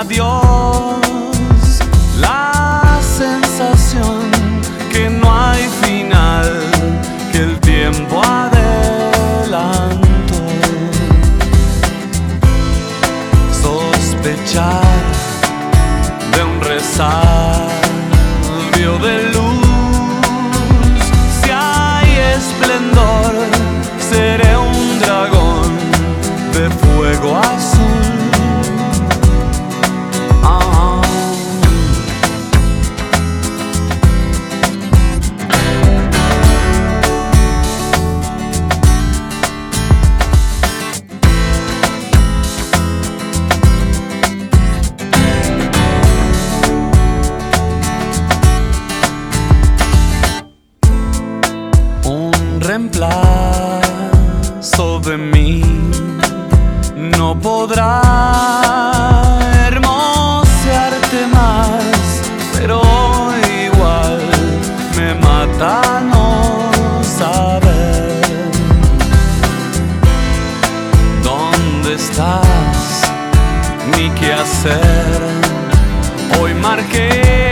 adiós. contemplar sobre mí no podrá hermosearte más, pero igual me mata no saber dónde estás ni qué hacer. Hoy marqué.